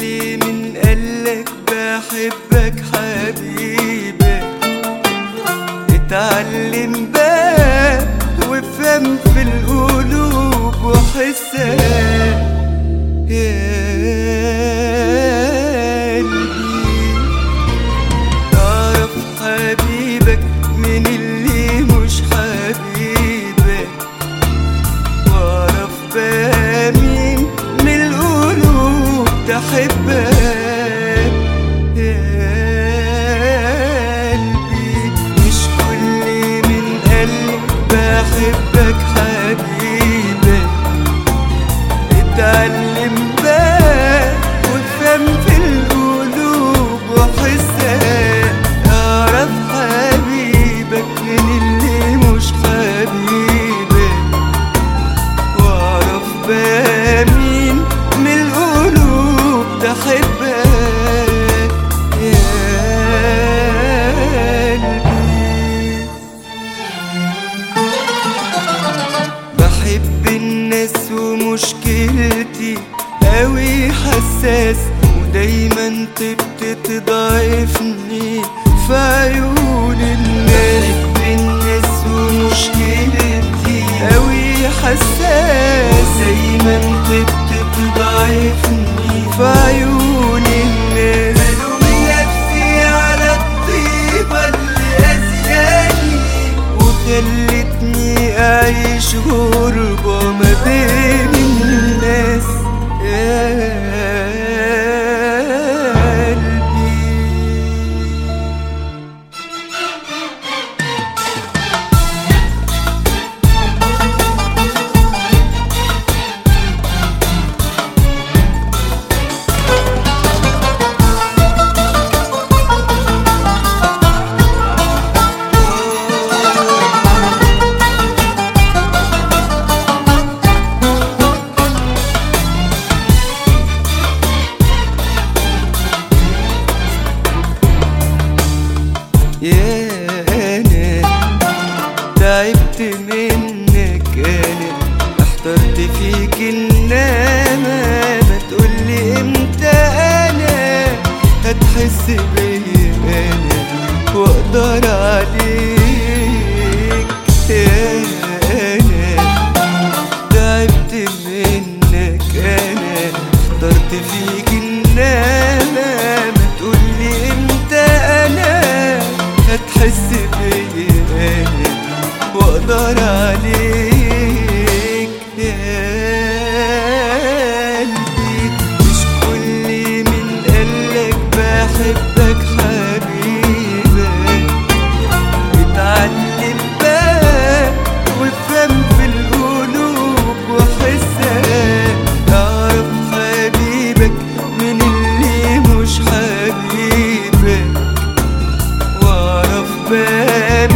لي من قالك بحبك حبيبي اتعلم بقى وفهم في القلوب وحسها yeah. بحبك ومشكلتي قوي حساس، ودايما تبت تضعفني في عيون الناس الناس ومشكلتي. قوي حساس، دايما تبت تضعفني في عيون الناس. بلوم نفسي أعيش غربة ما بين تعبت منك انا احترت فيك انما ما تقولي امتى انا هتحس بيا انا واقدر عليك يا انا تعبت منك انا اخترت فيك انما اقدر عليك يا قلبي مش كل من قالك بحبك حبيبي اتعلم بقى وافهم في القلوب وحسك اعرف حبيبك من اللي مش حبيبك واعرف بقى